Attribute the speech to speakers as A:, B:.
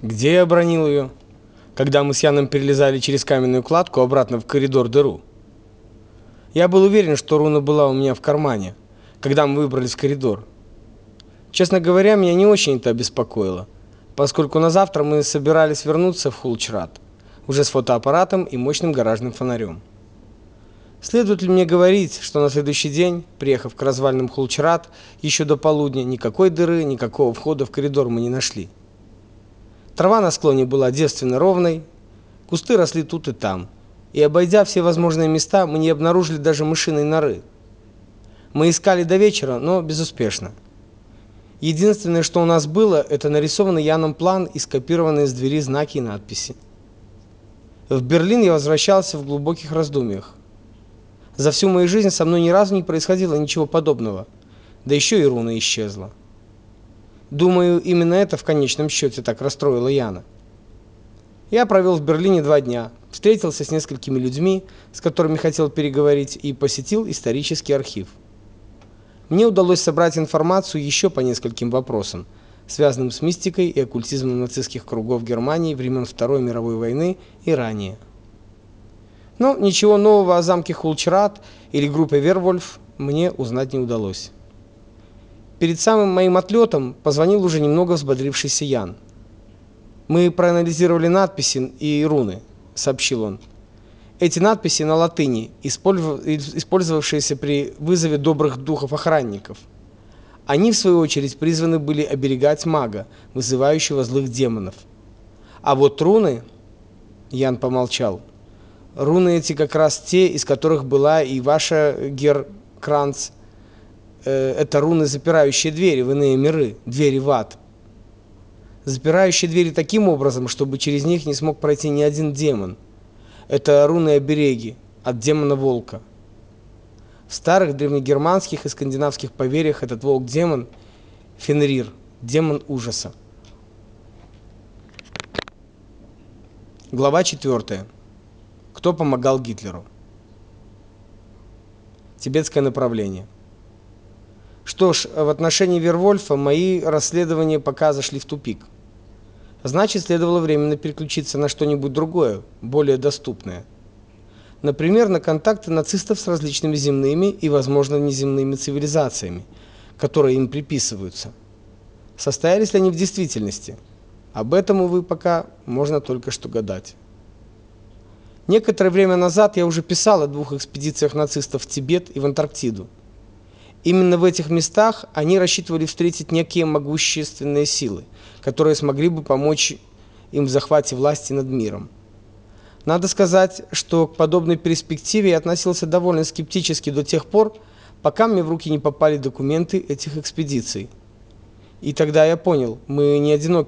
A: Где я обронил ее? Когда мы с Яном перелезали через каменную кладку обратно в коридор дыру. Я был уверен, что руна была у меня в кармане, когда мы выбрались в коридор. Честно говоря, меня не очень это обеспокоило, поскольку на завтра мы собирались вернуться в Хулчрат, уже с фотоаппаратом и мощным гаражным фонарем. Следует ли мне говорить, что на следующий день, приехав к развалинам Хулчрат, еще до полудня никакой дыры, никакого входа в коридор мы не нашли. Трава на склоне была девственно ровной, кусты росли тут и там, и обойдя все возможные места, мы не обнаружили даже мышиной норы. Мы искали до вечера, но безуспешно. Единственное, что у нас было, это нарисованный Яном план и скопированные с двери знаки и надписи. В Берлин я возвращался в глубоких раздумьях. За всю мою жизнь со мной ни разу не происходило ничего подобного. Да еще и руна исчезла. Думаю, именно это в конечном счете так расстроило Яна. Я провел в Берлине два дня, встретился с несколькими людьми, с которыми хотел переговорить, и посетил исторический архив. Мне удалось собрать информацию еще по нескольким вопросам, связанным с мистикой и оккультизмом нацистских кругов Германии времен Второй мировой войны и ранее. Но ничего нового о замке Хулчрат или группе Вервольф мне узнать не удалось. Перед самым моим отлетом позвонил уже немного взбодрившийся Ян. Мы проанализировали надписи и руны, сообщил он. Эти надписи на латыни, использовавшиеся при вызове добрых духов-охранников. Они в свою очередь призваны были оберегать мага, вызывающего злых демонов. А вот руны, Ян помолчал. Руны эти как раз те, из которых была и ваша Гер Кранц это руны, запирающие двери в иные миры, двери в ад. Запирающие двери таким образом, чтобы через них не смог пройти ни один демон. Это руны обереги от демона-волка. В старых древнегерманских и скандинавских поверьях этот волк-демон Фенрир, демон ужаса. Глава 4. Кто помогал Гитлеру? Тибетское направление. Что ж, в отношении Вервольфа мои расследования пока зашли в тупик. Значит, следовало временно переключиться на что-нибудь другое, более доступное. Например, на контакты нацистов с различными земными и, возможно, неземными цивилизациями, которые им приписываются. Состоялись ли они в действительности? Об этом, увы, пока можно только что гадать. Некоторое время назад я уже писал о двух экспедициях нацистов в Тибет и в Антарктиду. Именно в этих местах они рассчитывали встретить некие могущественные силы, которые смогли бы помочь им в захвате власти над миром. Надо сказать, что к подобной перспективе я относился довольно скептически до тех пор, пока мне в руки не попали документы этих экспедиций. И тогда я понял, мы не одиноки